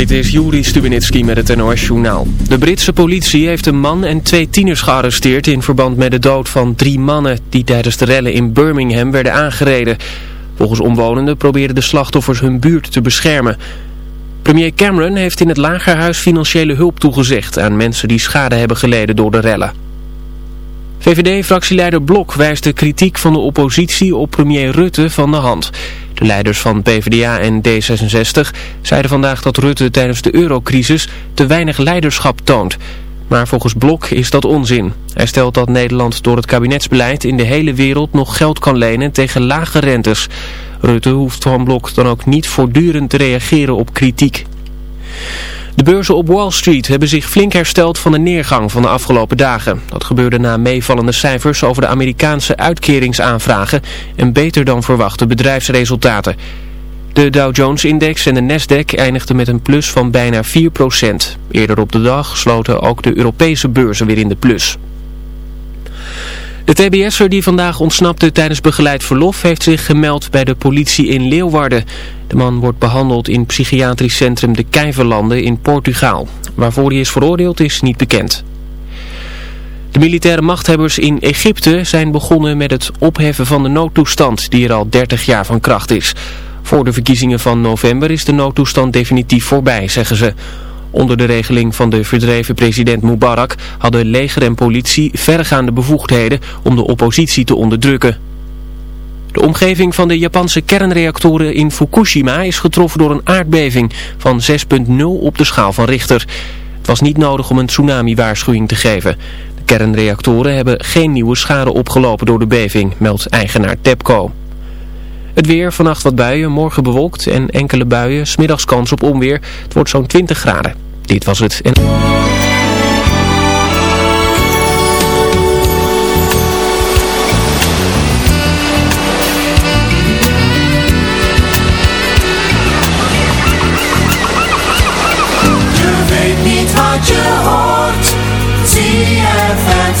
Dit is Juri Stubenitski met het NOS-journaal. De Britse politie heeft een man en twee tieners gearresteerd in verband met de dood van drie mannen die tijdens de rellen in Birmingham werden aangereden. Volgens omwonenden probeerden de slachtoffers hun buurt te beschermen. Premier Cameron heeft in het Lagerhuis financiële hulp toegezegd aan mensen die schade hebben geleden door de rellen. VVD-fractieleider Blok wijst de kritiek van de oppositie op premier Rutte van de hand. De leiders van PvdA en D66 zeiden vandaag dat Rutte tijdens de eurocrisis te weinig leiderschap toont. Maar volgens Blok is dat onzin. Hij stelt dat Nederland door het kabinetsbeleid in de hele wereld nog geld kan lenen tegen lage rentes. Rutte hoeft van Blok dan ook niet voortdurend te reageren op kritiek. De beurzen op Wall Street hebben zich flink hersteld van de neergang van de afgelopen dagen. Dat gebeurde na meevallende cijfers over de Amerikaanse uitkeringsaanvragen en beter dan verwachte bedrijfsresultaten. De Dow Jones-index en de Nasdaq eindigden met een plus van bijna 4%. Eerder op de dag sloten ook de Europese beurzen weer in de plus. De TBS'er die vandaag ontsnapte tijdens begeleid verlof heeft zich gemeld bij de politie in Leeuwarden. De man wordt behandeld in psychiatrisch centrum De Kijverlanden in Portugaal. Waarvoor hij is veroordeeld is niet bekend. De militaire machthebbers in Egypte zijn begonnen met het opheffen van de noodtoestand die er al 30 jaar van kracht is. Voor de verkiezingen van november is de noodtoestand definitief voorbij, zeggen ze. Onder de regeling van de verdreven president Mubarak hadden leger en politie verregaande bevoegdheden om de oppositie te onderdrukken. De omgeving van de Japanse kernreactoren in Fukushima is getroffen door een aardbeving van 6.0 op de schaal van Richter. Het was niet nodig om een tsunami-waarschuwing te geven. De kernreactoren hebben geen nieuwe schade opgelopen door de beving, meldt eigenaar TEPCO. Het weer, vannacht wat buien, morgen bewolkt en enkele buien, smiddags kans op onweer. Het wordt zo'n 20 graden. Dit was het. Je weet niet wat je hoort. Zie het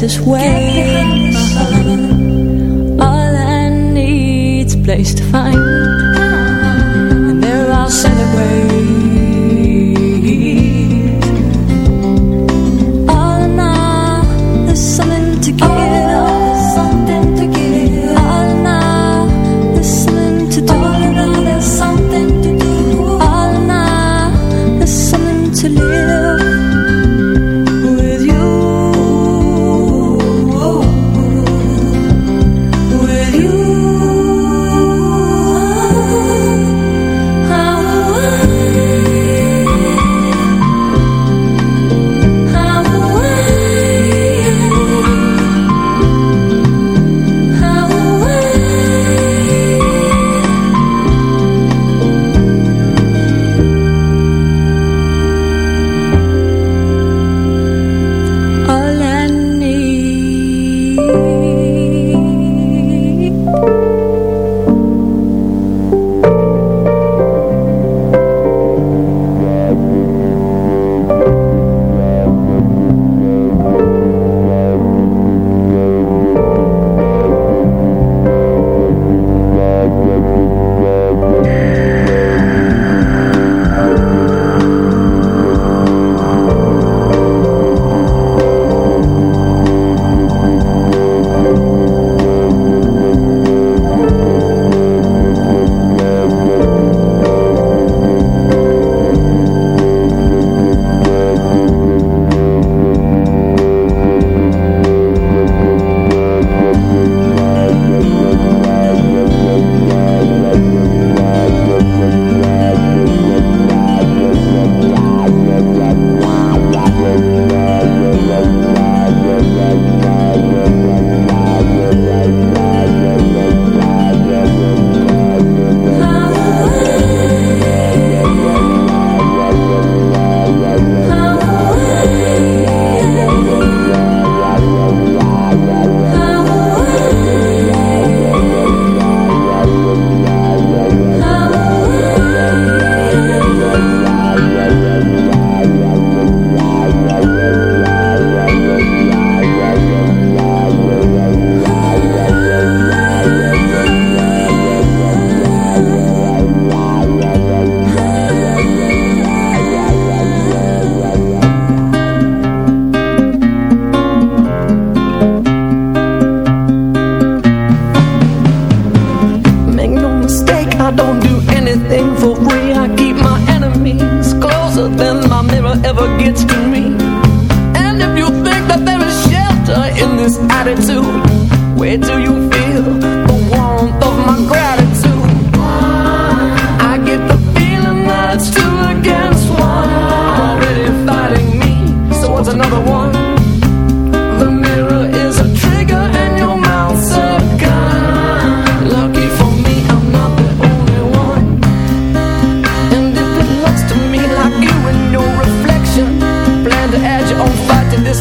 This way All I need's place to find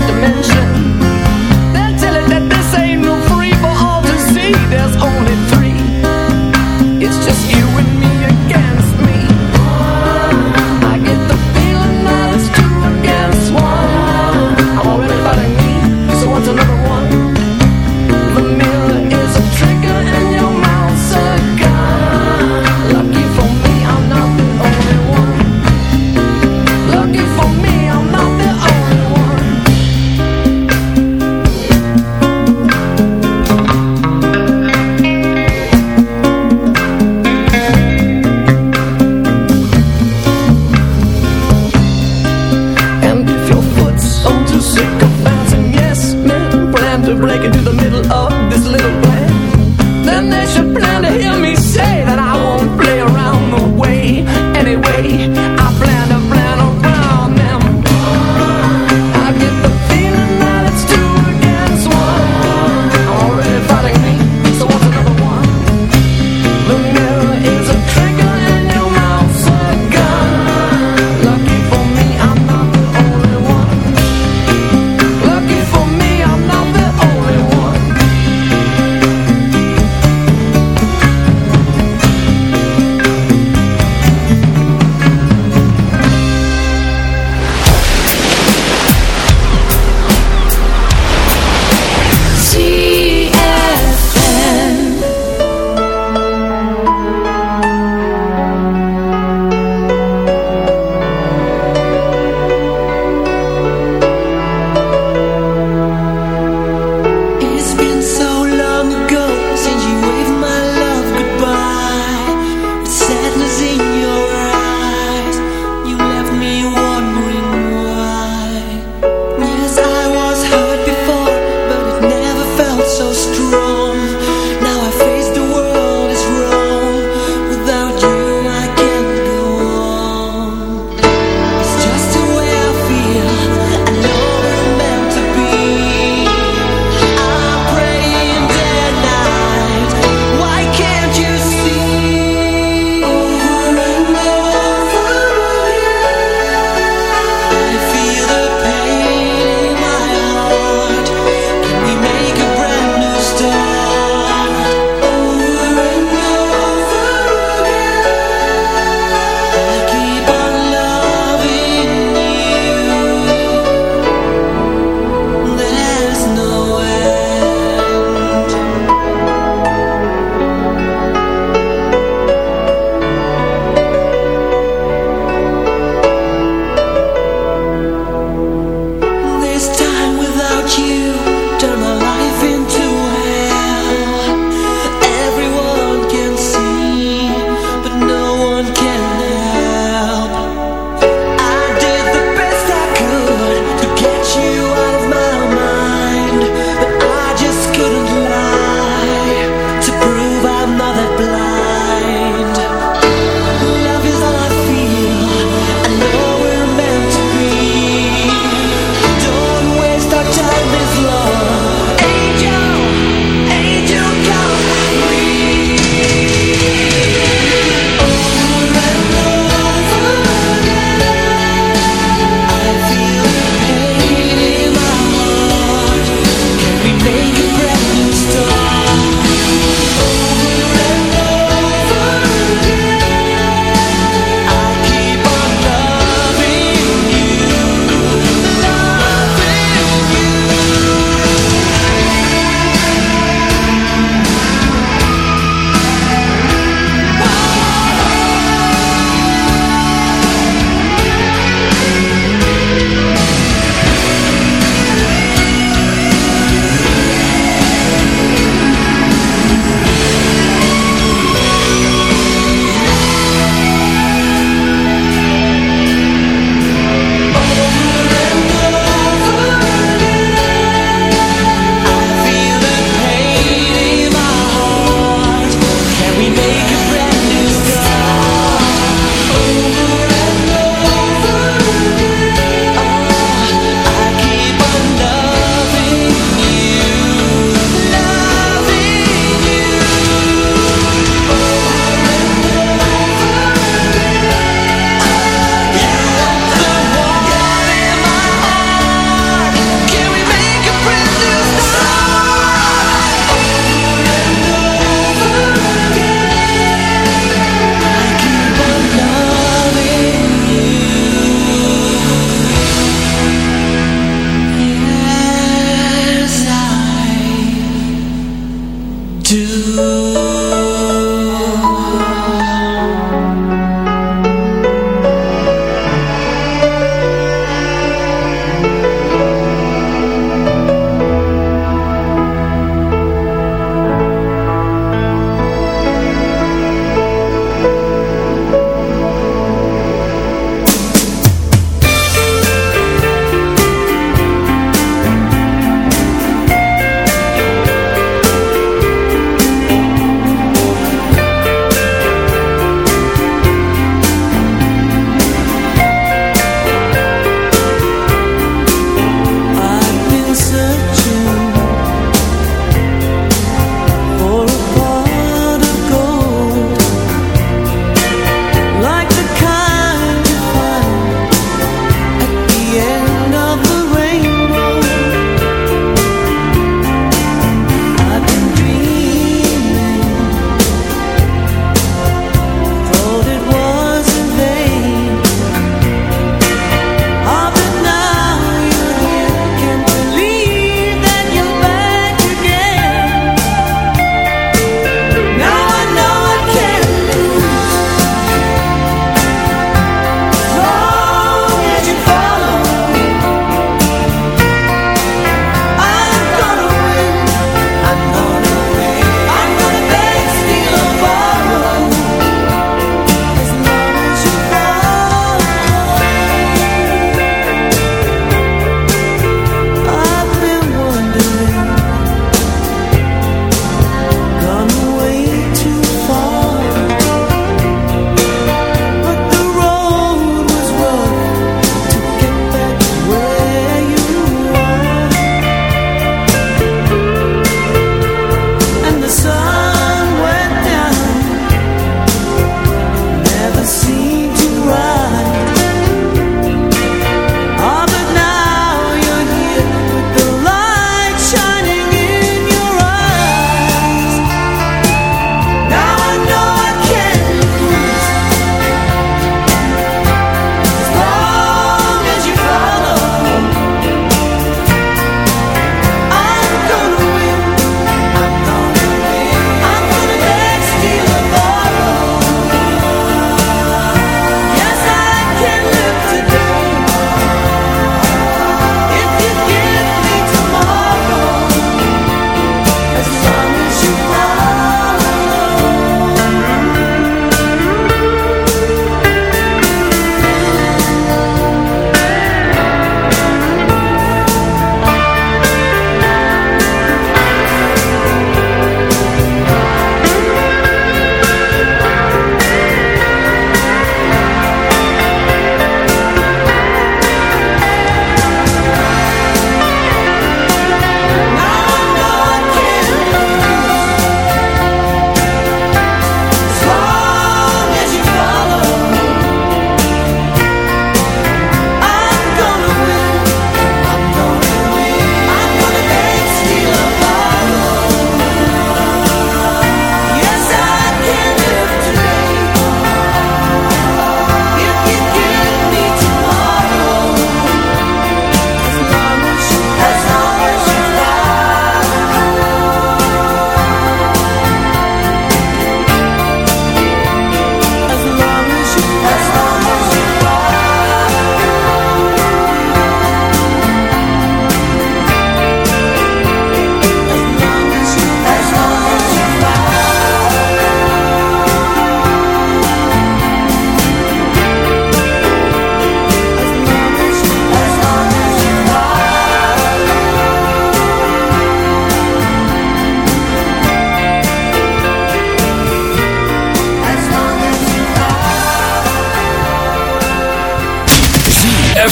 to this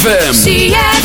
ZFM.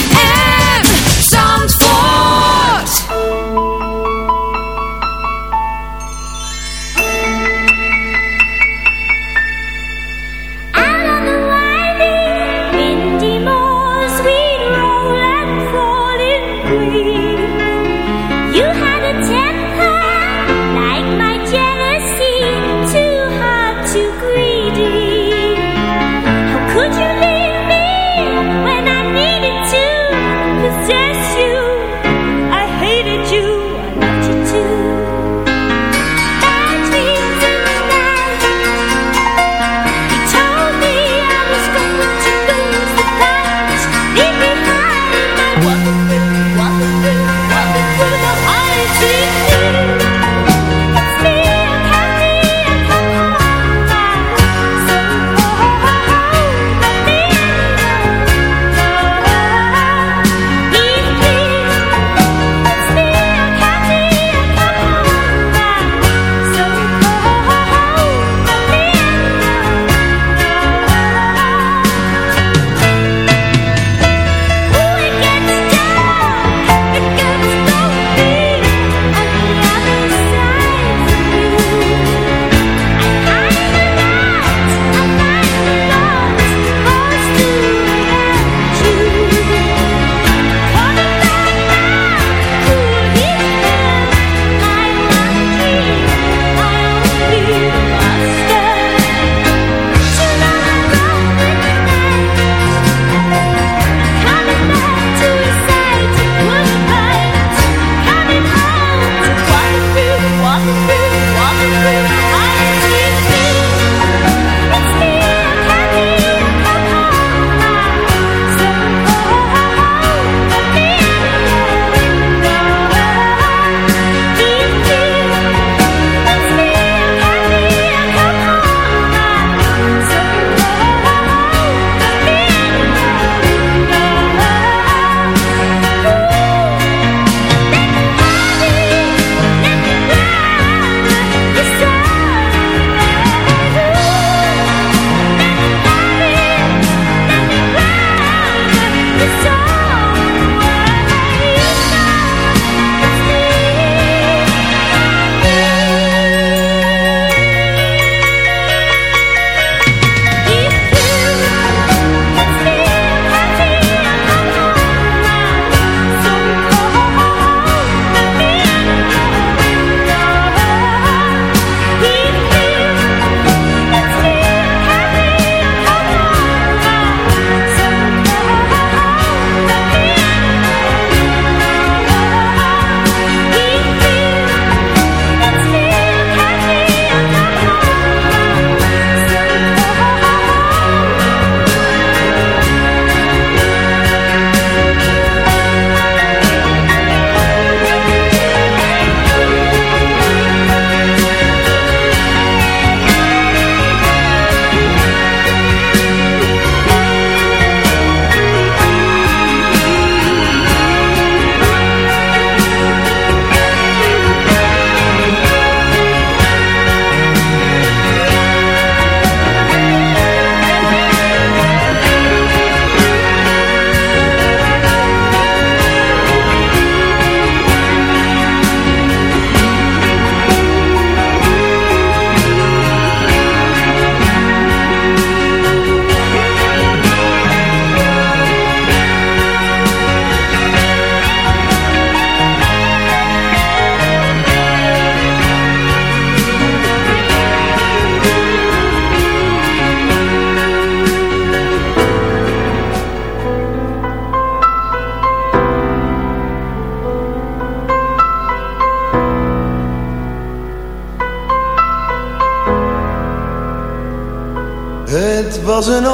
Het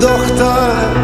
dochter.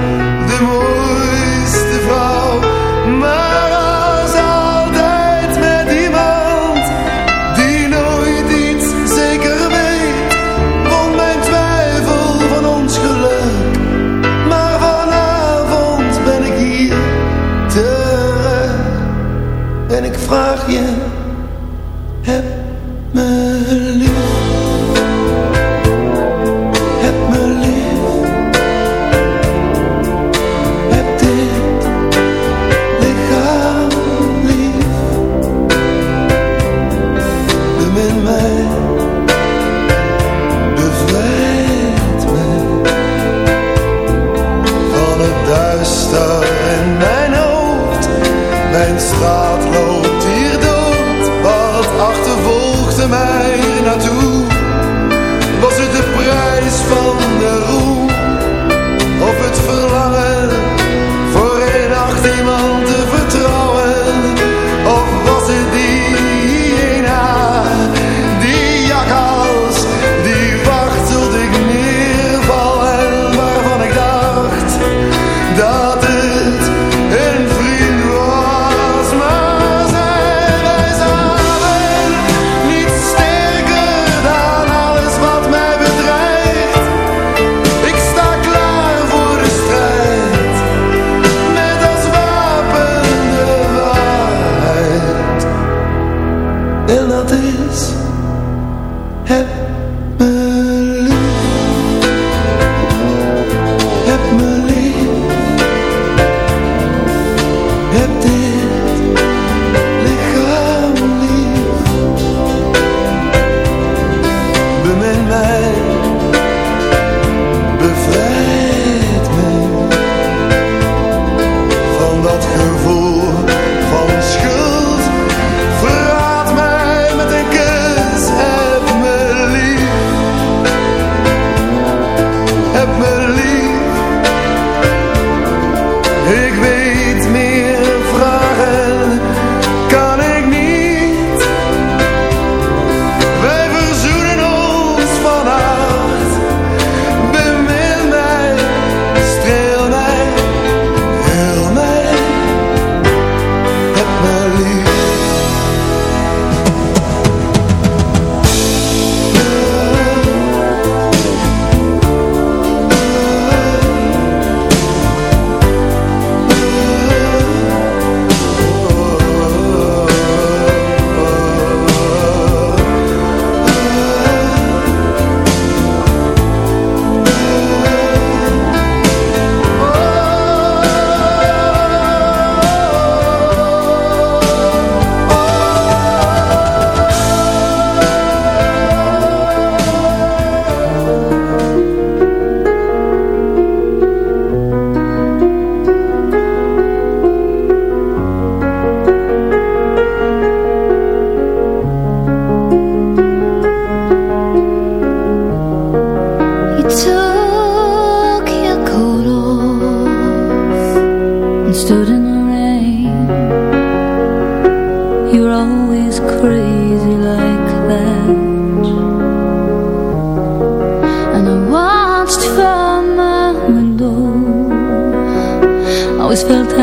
tanta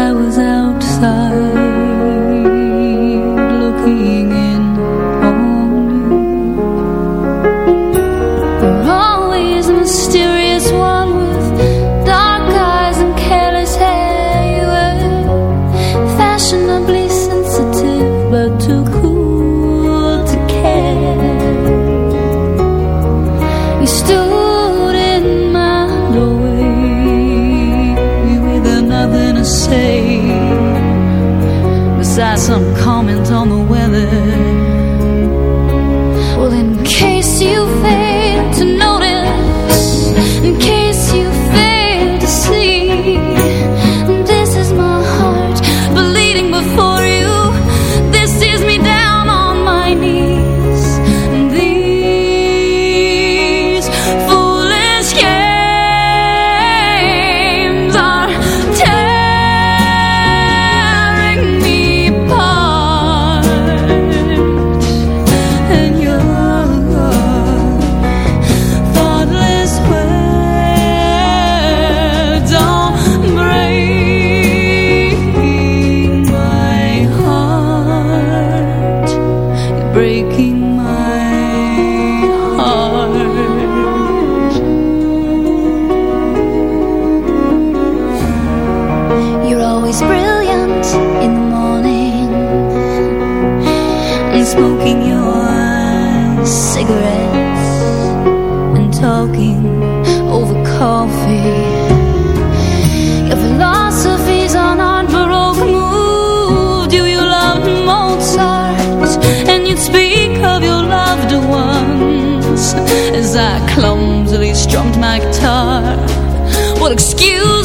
as I clumsily strummed my guitar. Well, excuse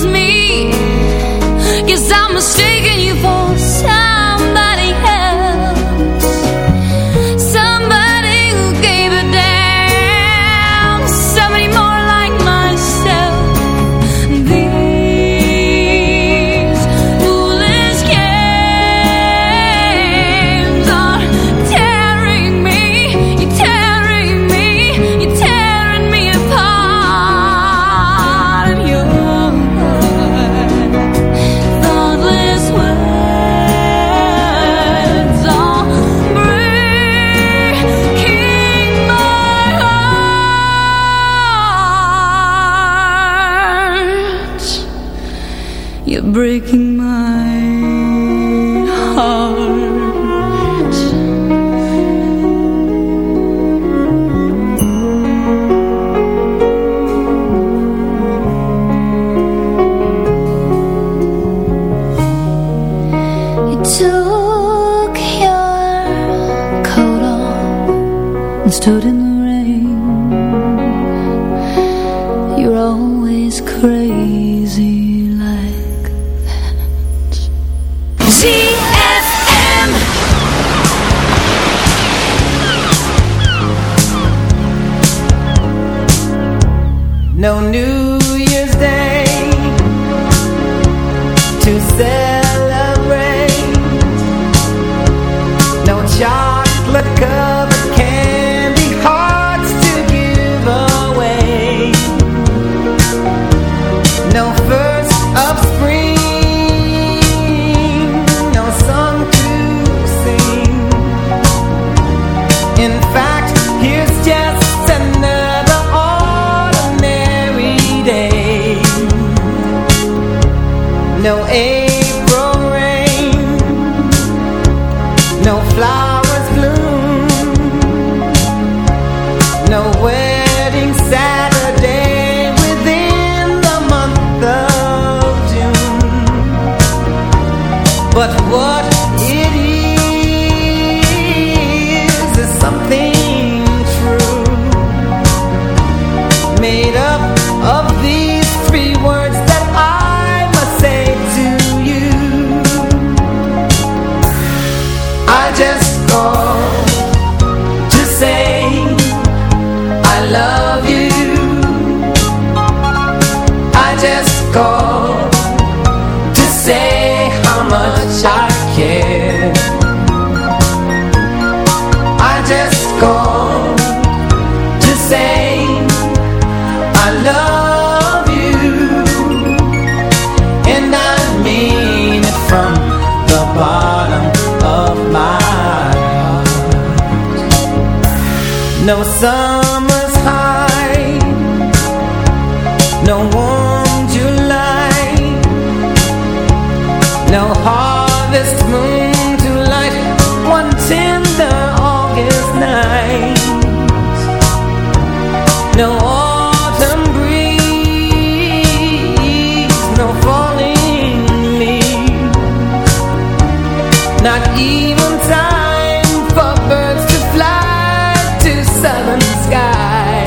Not even time for birds to fly to southern sky.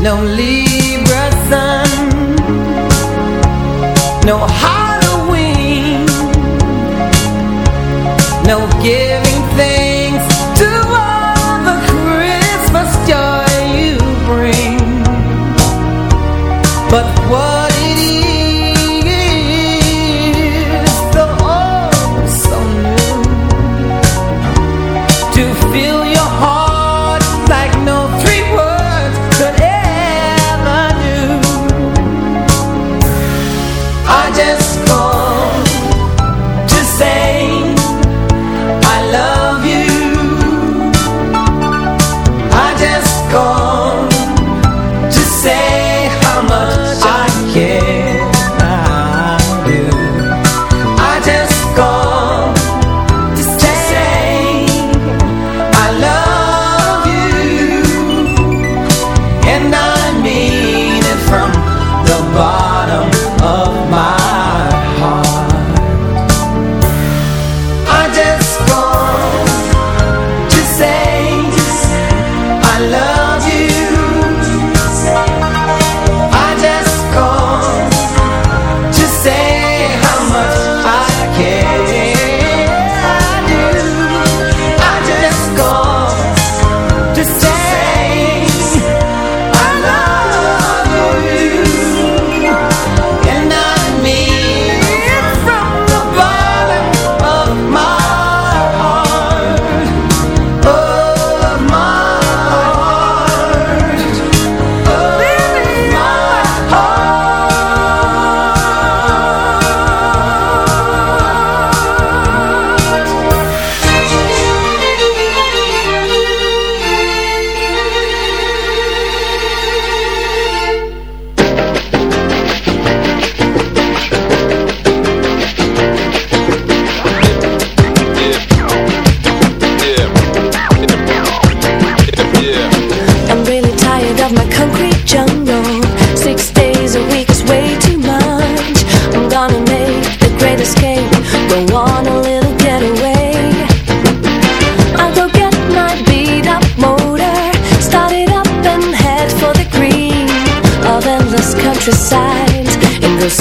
No Libra sun. No high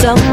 someone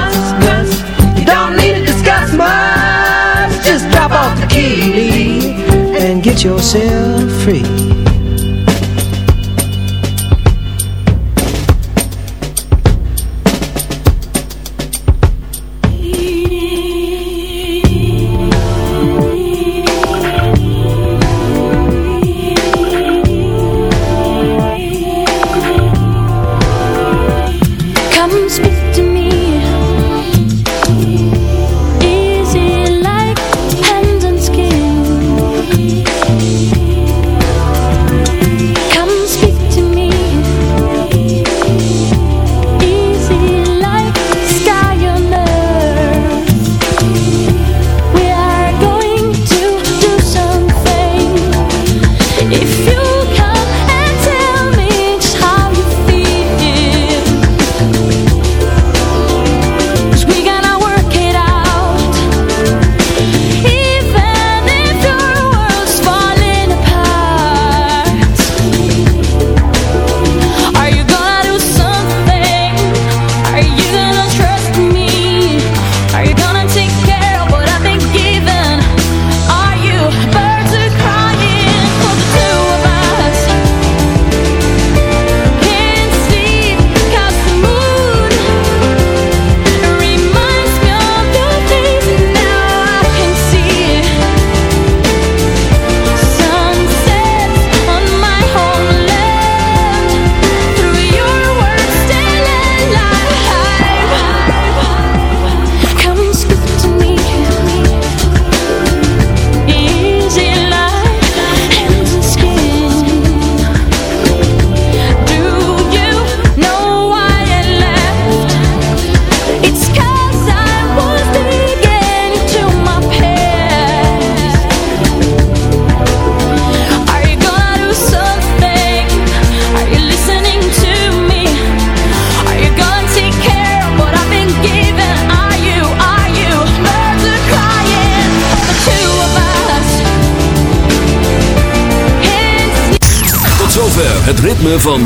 get yourself free